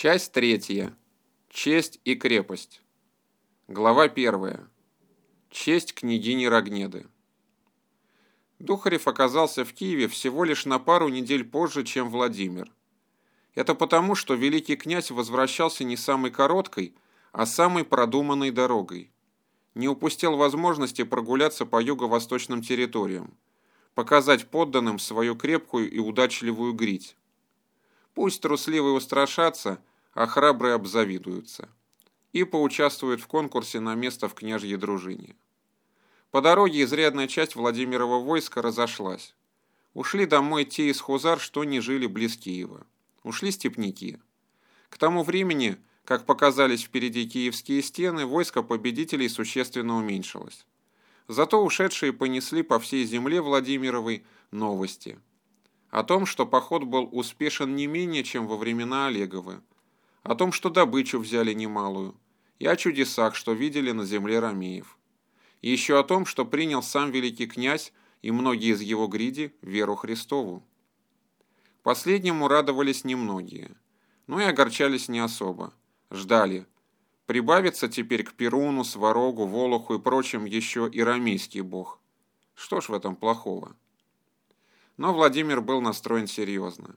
Часть третья. Честь и крепость. Глава первая. Честь княгини Рогнеды. Духарев оказался в Киеве всего лишь на пару недель позже, чем Владимир. Это потому, что великий князь возвращался не самой короткой, а самой продуманной дорогой. Не упустил возможности прогуляться по юго-восточным территориям, показать подданным свою крепкую и удачливую грить. Пусть трусливые устрашатся, а храбрые обзавидуются. И поучаствуют в конкурсе на место в княжьей дружине. По дороге изрядная часть Владимирова войска разошлась. Ушли домой те из хузар, что не жили близ Киева. Ушли степняки. К тому времени, как показались впереди киевские стены, войско победителей существенно уменьшилось. Зато ушедшие понесли по всей земле Владимировой новости – о том, что поход был успешен не менее, чем во времена Олеговы, о том, что добычу взяли немалую, и о чудесах, что видели на земле Ромеев. И еще о том, что принял сам великий князь и многие из его гриди веру Христову. Последнему радовались немногие, но и огорчались не особо. Ждали. Прибавится теперь к Перуну, Сварогу, Волоху и прочим еще и рамейский бог. Что ж в этом плохого? Но Владимир был настроен серьезно.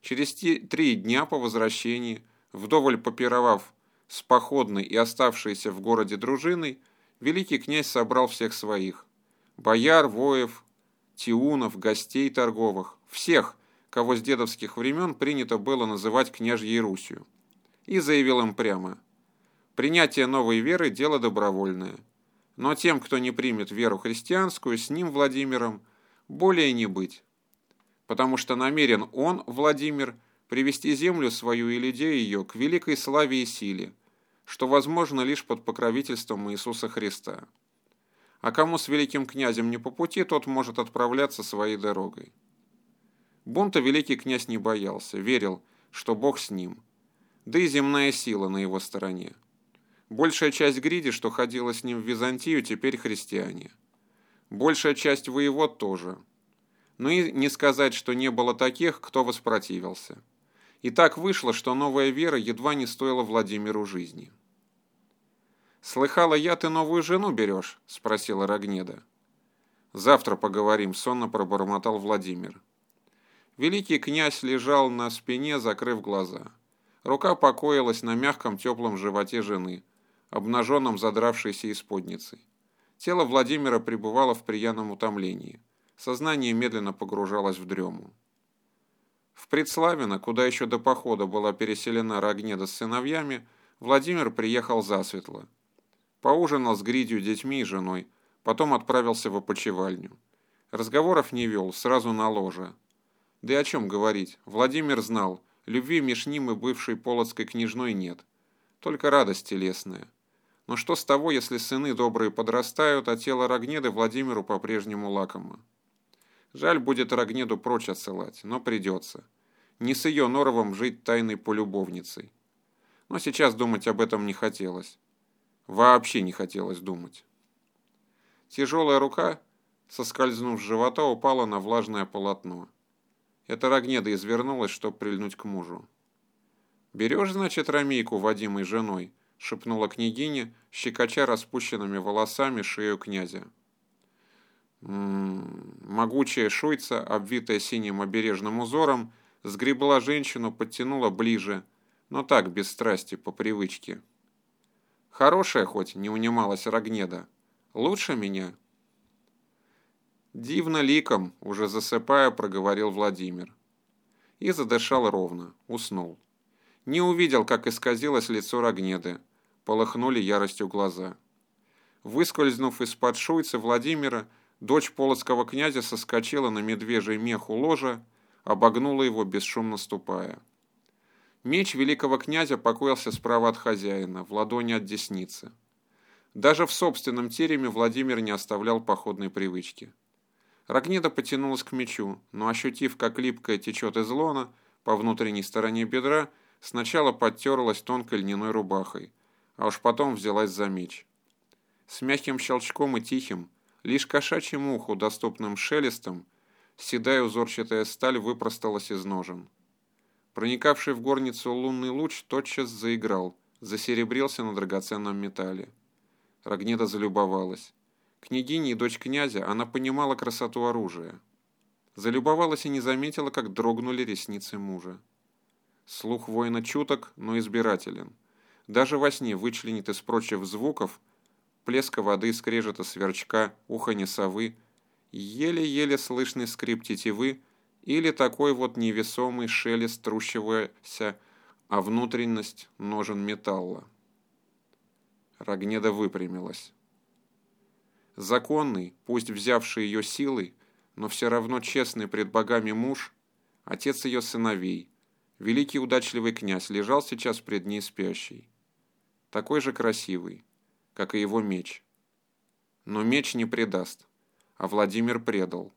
Через три дня по возвращении, вдоволь попировав с походной и оставшейся в городе дружиной, великий князь собрал всех своих – бояр, воев, тиунов, гостей торговых, всех, кого с дедовских времен принято было называть княжьей Русью, и заявил им прямо – принятие новой веры – дело добровольное, но тем, кто не примет веру христианскую, с ним, Владимиром, более не быть потому что намерен он, Владимир, привести землю свою и людей ее к великой славе и силе, что возможно лишь под покровительством Иисуса Христа. А кому с великим князем не по пути, тот может отправляться своей дорогой. Бунта великий князь не боялся, верил, что Бог с ним, да и земная сила на его стороне. Большая часть гриди, что ходила с ним в Византию, теперь христиане. Большая часть воевод тоже – но и не сказать, что не было таких, кто воспротивился. И так вышло, что новая вера едва не стоила Владимиру жизни. «Слыхала я, ты новую жену берешь?» – спросила Рогнеда. «Завтра поговорим», – сонно пробормотал Владимир. Великий князь лежал на спине, закрыв глаза. Рука покоилась на мягком теплом животе жены, обнаженном задравшейся исподницей. Тело Владимира пребывало в прияном утомлении. Сознание медленно погружалось в дрему. В Предславино, куда еще до похода была переселена Рогнеда с сыновьями, Владимир приехал засветло. Поужинал с Гридью, детьми и женой, потом отправился в опочивальню. Разговоров не вел, сразу на ложе. Да и о чем говорить, Владимир знал, любви меж ним и бывшей полоцкой княжной нет. Только радость телесная. Но что с того, если сыны добрые подрастают, а тело Рогнеды Владимиру по-прежнему лакомо? Жаль будет Рогнеду прочь отсылать, но придется. Не с ее норовом жить тайной полюбовницей. Но сейчас думать об этом не хотелось. Вообще не хотелось думать. Тяжелая рука, соскользнув с живота, упала на влажное полотно. Это Рогнеда извернулась, чтобы прильнуть к мужу. «Берешь, значит, Рамейку, Вадимой женой?» — шепнула княгиня, щекоча распущенными волосами шею князя. Могучая шуйца, обвитая синим обережным узором, сгребла женщину, подтянула ближе, но так, без страсти, по привычке. Хорошая хоть, не унималась Рогнеда. Лучше меня? Дивно ликом, уже засыпая, проговорил Владимир. И задышал ровно, уснул. Не увидел, как исказилось лицо Рогнеды. Полыхнули яростью глаза. Выскользнув из-под шуйцы Владимира, Дочь полоцкого князя соскочила на медвежий мех у ложа, обогнула его, бесшумно ступая. Меч великого князя покоился справа от хозяина, в ладони от десницы. Даже в собственном тереме Владимир не оставлял походной привычки. Рогнеда потянулась к мечу, но, ощутив, как липкое течет из лона по внутренней стороне бедра, сначала подтерлась тонкой льняной рубахой, а уж потом взялась за меч. С мягким щелчком и тихим, Лишь кошачьему уху, доступным шелестом, седая узорчатая сталь выпросталась из ножен. Проникавший в горницу лунный луч тотчас заиграл, засеребрился на драгоценном металле. Рогнеда залюбовалась. Княгиня и дочь князя, она понимала красоту оружия. Залюбовалась и не заметила, как дрогнули ресницы мужа. Слух воина чуток, но избирателен. Даже во сне вычленит из прочих звуков плеска воды, скрежета сверчка, уханье совы, еле-еле слышный скрип тетивы или такой вот невесомый шелест трущегося, а внутренность ножен металла. Рогнеда выпрямилась. Законный, пусть взявший ее силой, но все равно честный пред богами муж, отец ее сыновей, великий удачливый князь, лежал сейчас пред ней спящий. Такой же красивый, как и его меч. Но меч не предаст, а Владимир предал.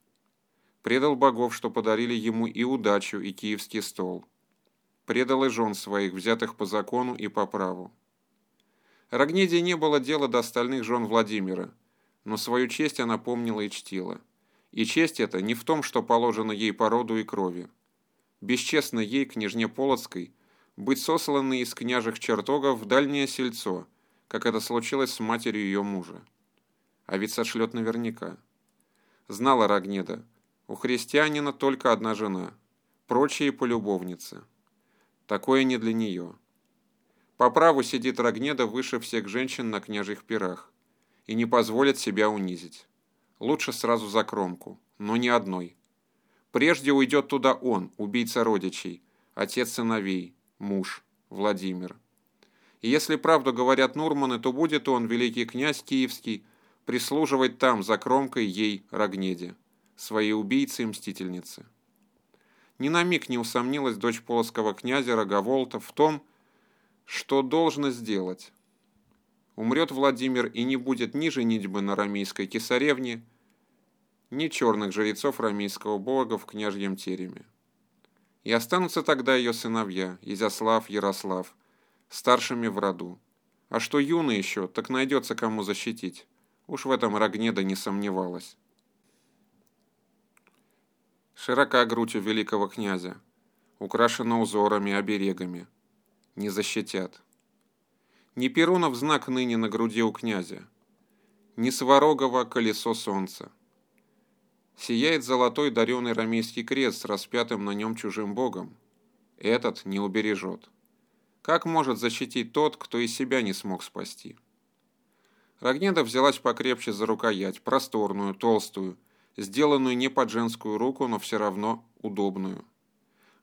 Предал богов, что подарили ему и удачу, и киевский стол. Предал и жен своих, взятых по закону и по праву. Рогнеде не было дела до остальных жен Владимира, но свою честь она помнила и чтила. И честь эта не в том, что положено ей по роду и крови. Бесчестно ей, княжне Полоцкой, быть сосланной из княжих чертогов в дальнее сельцо, как это случилось с матерью ее мужа. А ведь сошлет наверняка. Знала Рогнеда, у христианина только одна жена, прочие полюбовницы. Такое не для нее. По праву сидит Рогнеда выше всех женщин на княжьих пирах и не позволит себя унизить. Лучше сразу за кромку, но не одной. Прежде уйдет туда он, убийца родичей, отец сыновей, муж, Владимир. И если правду говорят Нурманы, то будет он, великий князь киевский, прислуживать там, за кромкой ей, Рогнеде, своей убийце и мстительнице. Ни на миг не усомнилась дочь полоцкого князя Роговолта в том, что должно сделать. Умрет Владимир и не будет ни женитьбы на рамейской кесаревне, ни черных жрецов рамейского бога в княжьем тереме. И останутся тогда ее сыновья, Изяслав, Ярослав, старшими в роду. А что юный еще, так найдется кому защитить. Уж в этом Рогнеда не сомневалась. Широка грудь у великого князя, украшена узорами, оберегами. Не защитят. Не Перунов знак ныне на груди у князя, не Сварогова колесо солнца. Сияет золотой даренный рамейский крест с распятым на нем чужим богом. Этот не убережет. Как может защитить тот, кто и себя не смог спасти? Рогнеда взялась покрепче за рукоять, просторную, толстую, сделанную не под женскую руку, но все равно удобную.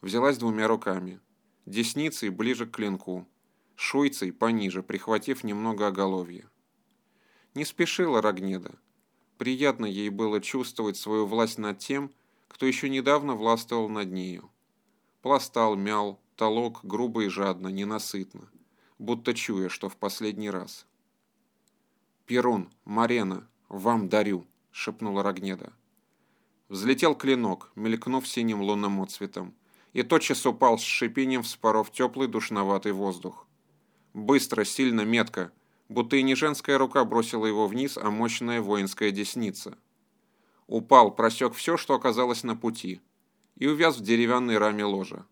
Взялась двумя руками. Десницей ближе к клинку, шуйцей пониже, прихватив немного оголовья. Не спешила Рогнеда. Приятно ей было чувствовать свою власть над тем, кто еще недавно властвовал над нею. Пластал, мял, толок грубо и жадно, ненасытно, будто чуя, что в последний раз. «Перун, Марена, вам дарю!» — шепнула Рогнеда. Взлетел клинок, мелькнув синим лунным отцветом, и тотчас упал с шипением, вспоров теплый душноватый воздух. Быстро, сильно, метко, будто и не женская рука бросила его вниз, а мощная воинская десница. Упал, просек все, что оказалось на пути, и увяз в деревянной раме ложа.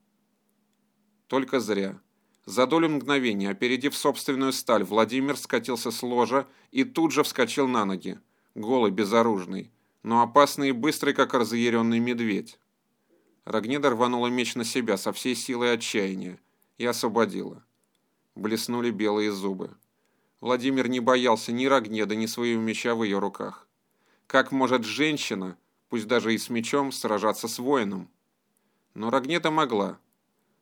Только зря. За долю мгновения, опередив собственную сталь, Владимир скатился с ложа и тут же вскочил на ноги, голый, безоружный, но опасный и быстрый, как разъяренный медведь. Рогнеда рванула меч на себя со всей силой отчаяния и освободила. Блеснули белые зубы. Владимир не боялся ни Рогнеда, ни своего меча в ее руках. Как может женщина, пусть даже и с мечом, сражаться с воином? Но Рогнеда могла.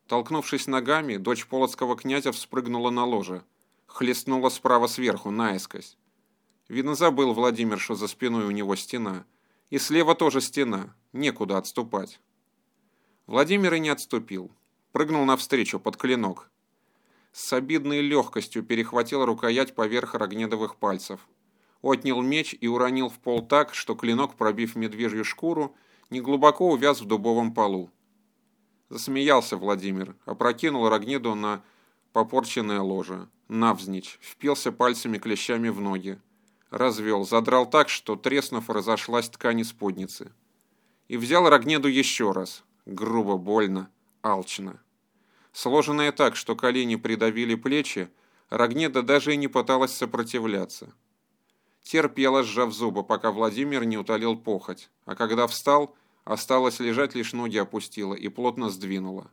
Толкнувшись ногами, дочь полоцкого князя вспрыгнула на ложе, хлестнула справа сверху, наискось. Видно, забыл Владимир, что за спиной у него стена. И слева тоже стена, некуда отступать. Владимир и не отступил. Прыгнул навстречу под клинок, с обидной легкостью перехватил рукоять поверх рогнедовых пальцев. Отнял меч и уронил в пол так, что клинок, пробив медвежью шкуру, неглубоко увяз в дубовом полу. Засмеялся Владимир, опрокинул Рогнеду на попорченное ложе, навзничь, впился пальцами клещами в ноги, развел, задрал так, что, треснув, разошлась ткань из подницы. И взял Рогнеду еще раз, грубо, больно, алчно. Сложенная так, что колени придавили плечи, Рогнеда даже и не пыталась сопротивляться. Терпела, сжав зубы, пока Владимир не утолил похоть, а когда встал, осталось лежать, лишь ноги опустила и плотно сдвинула.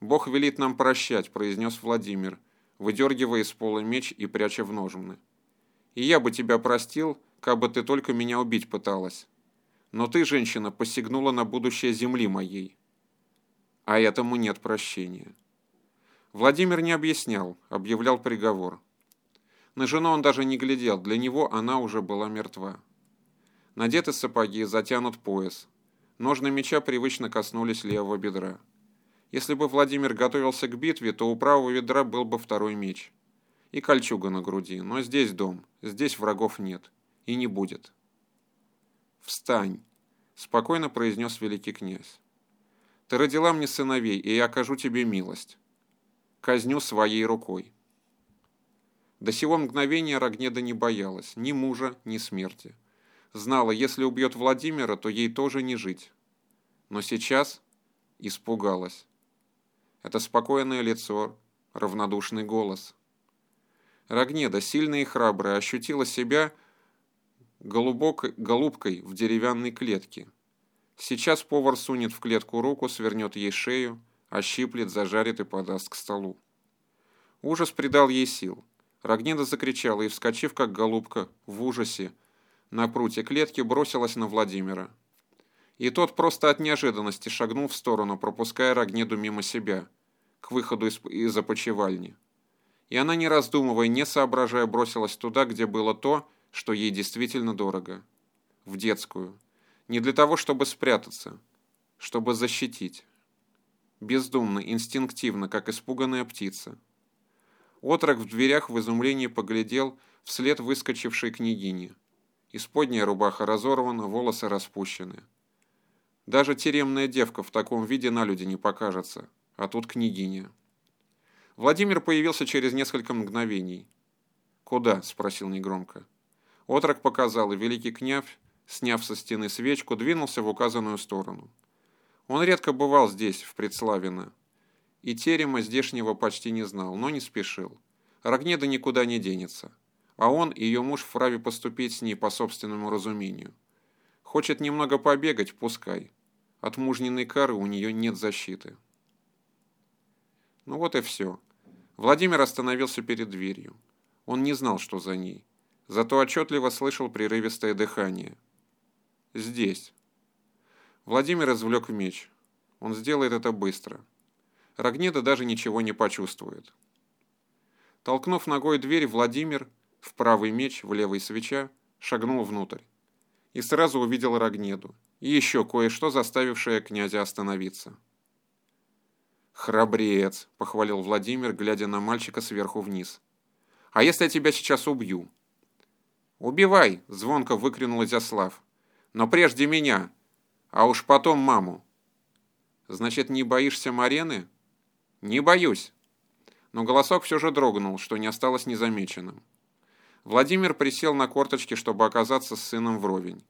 «Бог велит нам прощать», — произнес Владимир, выдергивая из пола меч и пряча в ножны. «И я бы тебя простил, бы ты только меня убить пыталась. Но ты, женщина, посягнула на будущее земли моей. А этому нет прощения». Владимир не объяснял, объявлял приговор. На жену он даже не глядел, для него она уже была мертва. Надеты сапоги, затянут пояс. Ножны меча привычно коснулись левого бедра. Если бы Владимир готовился к битве, то у правого бедра был бы второй меч. И кольчуга на груди. Но здесь дом, здесь врагов нет. И не будет. «Встань!» – спокойно произнес великий князь. «Ты родила мне сыновей, и я окажу тебе милость. Казню своей рукой». До сего мгновения Рогнеда не боялась ни мужа, ни смерти. Знала, если убьет Владимира, то ей тоже не жить. Но сейчас испугалась. Это спокойное лицо, равнодушный голос. Рогнеда, сильная и храбрая, ощутила себя голубок, голубкой в деревянной клетке. Сейчас повар сунет в клетку руку, свернет ей шею, ощиплет, зажарит и подаст к столу. Ужас придал ей сил. Рогнеда закричала и, вскочив как голубка, в ужасе, на прутье клетки бросилась на Владимира. И тот просто от неожиданности шагнул в сторону, пропуская Рогнеду мимо себя, к выходу из, из опочивальни. И она, не раздумывая, не соображая, бросилась туда, где было то, что ей действительно дорого. В детскую. Не для того, чтобы спрятаться, чтобы защитить. Бездумно, инстинктивно, как испуганная птица. Отрок в дверях в изумлении поглядел вслед выскочившей княгине. Исподняя рубаха разорвана, волосы распущены. Даже теремная девка в таком виде на люди не покажется, а тут княгиня. Владимир появился через несколько мгновений. «Куда?» – спросил негромко. Отрок показал, и великий князь, сняв со стены свечку, двинулся в указанную сторону. Он редко бывал здесь, в Предславино, и терема здешнего почти не знал, но не спешил. Рогнеда никуда не денется, а он и ее муж вправе поступить с ней по собственному разумению. Хочет немного побегать, пускай. От мужниной кары у нее нет защиты. Ну вот и все. Владимир остановился перед дверью. Он не знал, что за ней. Зато отчетливо слышал прерывистое дыхание. «Здесь». Владимир извлек меч. Он сделает это быстро. Рогнеда даже ничего не почувствует. Толкнув ногой дверь, Владимир, в правый меч, в левый свеча, шагнул внутрь. И сразу увидел Рогнеду. И еще кое-что, заставившее князя остановиться. «Храбрец!» – похвалил Владимир, глядя на мальчика сверху вниз. «А если я тебя сейчас убью?» «Убивай!» – звонко выкрикнул Изяслав. «Но прежде меня, а уж потом маму». «Значит, не боишься Марены?» «Не боюсь». Но голосок все же дрогнул, что не осталось незамеченным. Владимир присел на корточки, чтобы оказаться с сыном вровень.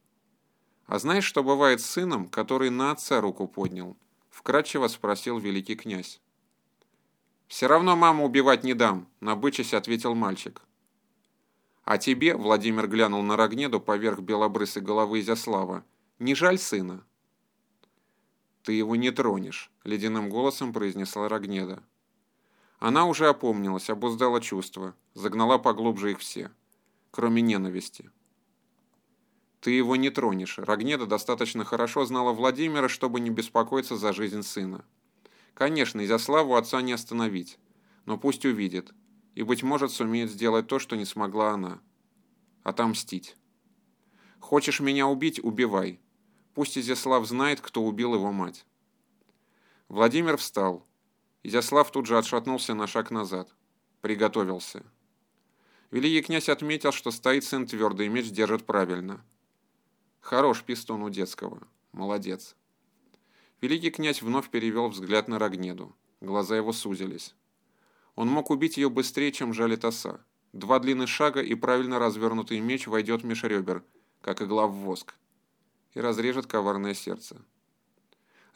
«А знаешь, что бывает с сыном, который на отца руку поднял?» — вкратчиво спросил великий князь. «Все равно маму убивать не дам», — набычась ответил мальчик. «А тебе», — Владимир глянул на Рогнеду поверх белобрысой головы Изяслава, — «не жаль сына?» «Ты его не тронешь», — ледяным голосом произнесла Рогнеда. Она уже опомнилась, обуздала чувства, загнала поглубже их все, кроме ненависти. «Ты его не тронешь». Рогнеда достаточно хорошо знала Владимира, чтобы не беспокоиться за жизнь сына. Конечно, Изяславу отца не остановить, но пусть увидит, и, быть может, сумеет сделать то, что не смогла она. Отомстить. «Хочешь меня убить – убивай. Пусть Изяслав знает, кто убил его мать. Владимир встал. Изяслав тут же отшатнулся на шаг назад. Приготовился. Великий князь отметил, что стоит сын твердо и меч держит правильно. Хорош пистон у детского. Молодец. Великий князь вновь перевел взгляд на Рогнеду. Глаза его сузились. Он мог убить ее быстрее, чем жалит оса. Два длинных шага и правильно развернутый меч войдет меж ребер, как игла в воск и разрежет коварное сердце.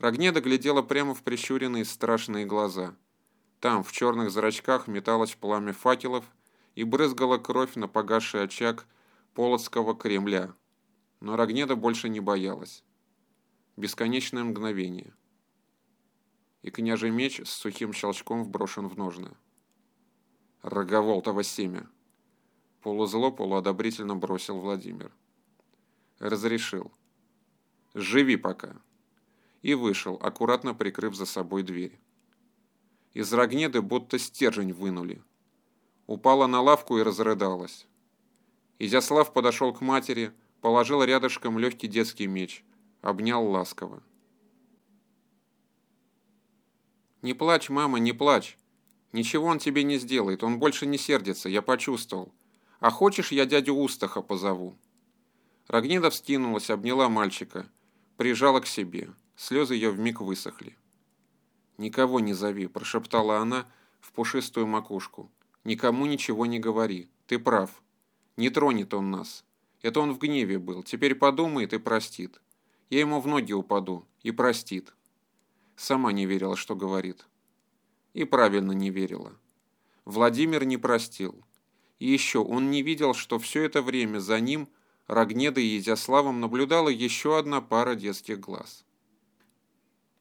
Рогнеда глядела прямо в прищуренные страшные глаза. Там, в черных зрачках, металось пламя факелов и брызгала кровь на погасший очаг Полоцкого Кремля. Но Рогнеда больше не боялась. Бесконечное мгновение. И княжий меч с сухим щелчком вброшен в ножны. Роговолтово семя. Полузло, полуодобрительно бросил Владимир. Разрешил. Живи пока. И вышел, аккуратно прикрыв за собой дверь. Из Рогнеды будто стержень вынули. Упала на лавку и разрыдалась. Изяслав подошел к матери, положил рядышком легкий детский меч, обнял ласково. «Не плачь, мама, не плачь. Ничего он тебе не сделает, он больше не сердится, я почувствовал. А хочешь, я дядю Устаха позову?» Рогнеда вскинулась, обняла мальчика, прижала к себе. Слезы ее вмиг высохли. «Никого не зови», – прошептала она в пушистую макушку. «Никому ничего не говори. Ты прав. Не тронет он нас. Это он в гневе был. Теперь подумает и простит. Я ему в ноги упаду. И простит». Сама не верила, что говорит. И правильно не верила. Владимир не простил. И еще он не видел, что все это время за ним, Рогнедой и Изяславом наблюдала еще одна пара детских глаз.